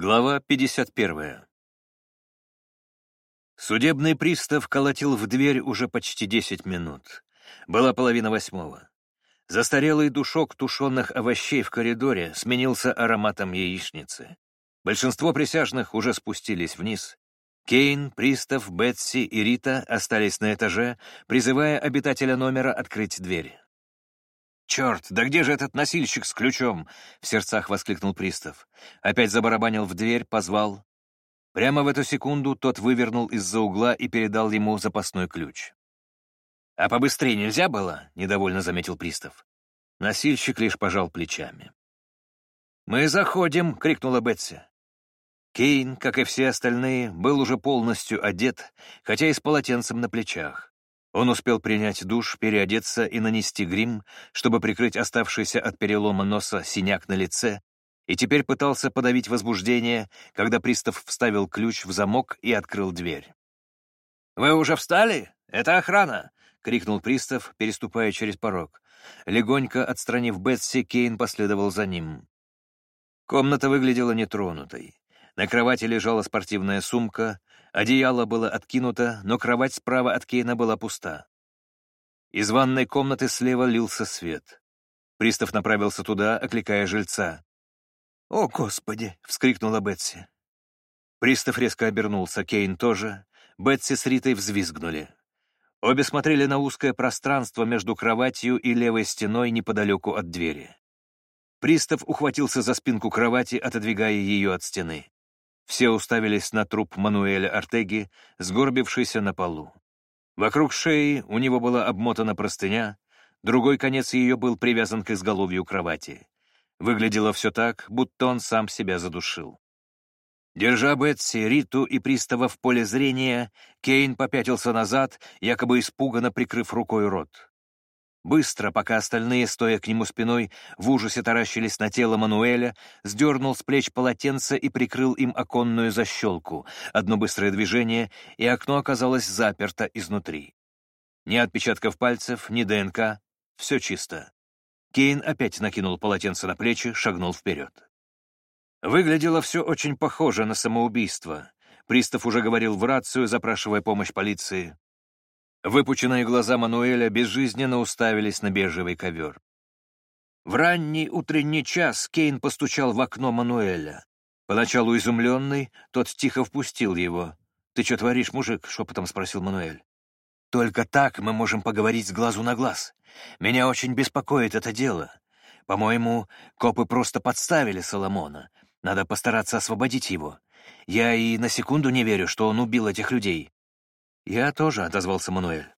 Глава 51. Судебный пристав колотил в дверь уже почти 10 минут. Была половина восьмого. Застарелый душок тушеных овощей в коридоре сменился ароматом яичницы. Большинство присяжных уже спустились вниз. Кейн, пристав, Бетси и Рита остались на этаже, призывая обитателя номера открыть дверь. «Черт, да где же этот носильщик с ключом?» — в сердцах воскликнул пристав. Опять забарабанил в дверь, позвал. Прямо в эту секунду тот вывернул из-за угла и передал ему запасной ключ. «А побыстрее нельзя было?» — недовольно заметил пристав. Носильщик лишь пожал плечами. «Мы заходим!» — крикнула Бетси. Кейн, как и все остальные, был уже полностью одет, хотя и с полотенцем на плечах. Он успел принять душ, переодеться и нанести грим, чтобы прикрыть оставшийся от перелома носа синяк на лице, и теперь пытался подавить возбуждение, когда пристав вставил ключ в замок и открыл дверь. «Вы уже встали? Это охрана!» — крикнул пристав, переступая через порог. Легонько отстранив Бетси, Кейн последовал за ним. Комната выглядела нетронутой. На кровати лежала спортивная сумка, одеяло было откинуто, но кровать справа от Кейна была пуста. Из ванной комнаты слева лился свет. Пристав направился туда, окликая жильца. «О, Господи!» — вскрикнула Бетси. Пристав резко обернулся, Кейн тоже. Бетси с Ритой взвизгнули. Обе смотрели на узкое пространство между кроватью и левой стеной неподалеку от двери. Пристав ухватился за спинку кровати, отодвигая ее от стены. Все уставились на труп Мануэля Артеги, сгорбившийся на полу. Вокруг шеи у него была обмотана простыня, другой конец ее был привязан к изголовью кровати. Выглядело все так, будто он сам себя задушил. Держа Бетси, Риту и пристава в поле зрения, Кейн попятился назад, якобы испуганно прикрыв рукой рот. Быстро, пока остальные, стоя к нему спиной, в ужасе таращились на тело Мануэля, сдернул с плеч полотенце и прикрыл им оконную защелку. Одно быстрое движение, и окно оказалось заперто изнутри. Ни отпечатков пальцев, ни ДНК. Все чисто. Кейн опять накинул полотенце на плечи, шагнул вперед. Выглядело все очень похоже на самоубийство. Пристав уже говорил в рацию, запрашивая помощь полиции. Выпученные глаза Мануэля безжизненно уставились на бежевый ковер. В ранний утренний час Кейн постучал в окно Мануэля. Поначалу изумленный, тот тихо впустил его. «Ты что творишь, мужик?» — шепотом спросил Мануэль. «Только так мы можем поговорить с глазу на глаз. Меня очень беспокоит это дело. По-моему, копы просто подставили Соломона. Надо постараться освободить его. Я и на секунду не верю, что он убил этих людей. «Я тоже», — отозвался Мануэль.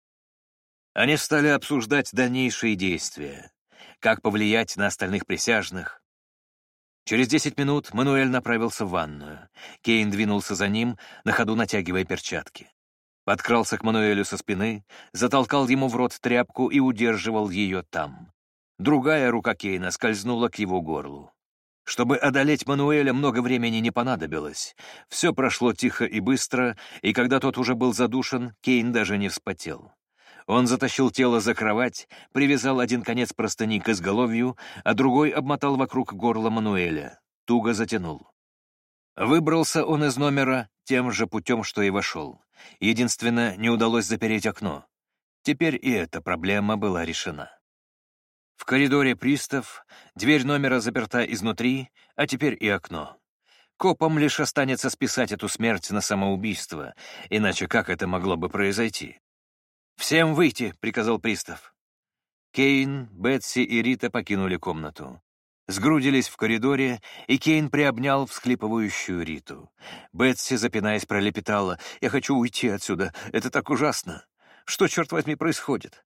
Они стали обсуждать дальнейшие действия, как повлиять на остальных присяжных. Через десять минут Мануэль направился в ванную. Кейн двинулся за ним, на ходу натягивая перчатки. Подкрался к Мануэлю со спины, затолкал ему в рот тряпку и удерживал ее там. Другая рука Кейна скользнула к его горлу. Чтобы одолеть Мануэля, много времени не понадобилось. Все прошло тихо и быстро, и когда тот уже был задушен, Кейн даже не вспотел. Он затащил тело за кровать, привязал один конец простыни к изголовью, а другой обмотал вокруг горла Мануэля. Туго затянул. Выбрался он из номера тем же путем, что и вошел. Единственное, не удалось запереть окно. Теперь и эта проблема была решена. В коридоре пристав, дверь номера заперта изнутри, а теперь и окно. Копам лишь останется списать эту смерть на самоубийство, иначе как это могло бы произойти? «Всем выйти!» — приказал пристав. Кейн, Бетси и Рита покинули комнату. Сгрудились в коридоре, и Кейн приобнял всхлипывающую Риту. Бетси, запинаясь, пролепетала. «Я хочу уйти отсюда. Это так ужасно. Что, черт возьми, происходит?»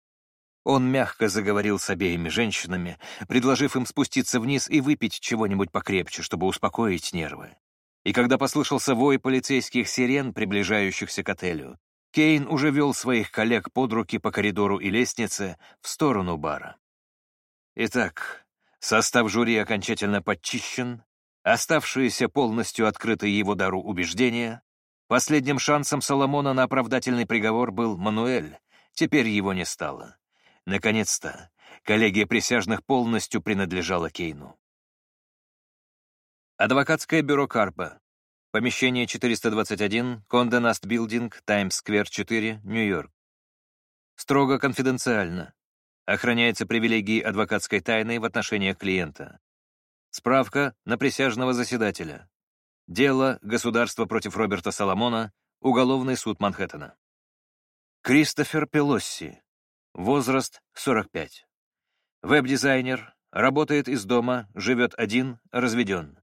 Он мягко заговорил с обеими женщинами, предложив им спуститься вниз и выпить чего-нибудь покрепче, чтобы успокоить нервы. И когда послышался вой полицейских сирен, приближающихся к отелю, Кейн уже вел своих коллег под руки по коридору и лестнице в сторону бара. Итак, состав жюри окончательно подчищен, оставшиеся полностью открыты его дару убеждения. Последним шансом Соломона на оправдательный приговор был Мануэль, теперь его не стало. Наконец-то коллегия присяжных полностью принадлежала Кейну. Адвокатское бюро Карпа. Помещение 421, Конде Наст Билдинг, Таймс-сквер 4, Нью-Йорк. Строго конфиденциально. Охраняется привилегии адвокатской тайны в отношениях клиента. Справка на присяжного заседателя. Дело «Государство против Роберта Соломона», Уголовный суд Манхэттена. Кристофер Пелосси. Возраст 45. Веб-дизайнер, работает из дома, живет один, разведен.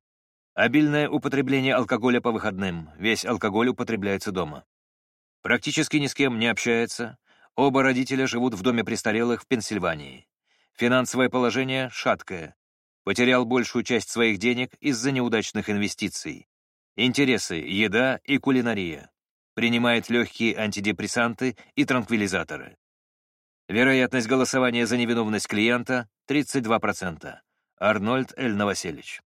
Обильное употребление алкоголя по выходным, весь алкоголь употребляется дома. Практически ни с кем не общается, оба родителя живут в доме престарелых в Пенсильвании. Финансовое положение шаткое. Потерял большую часть своих денег из-за неудачных инвестиций. Интересы — еда и кулинария. Принимает легкие антидепрессанты и транквилизаторы. Вероятность голосования за невиновность клиента — 32%. Арнольд Эль Новоселич.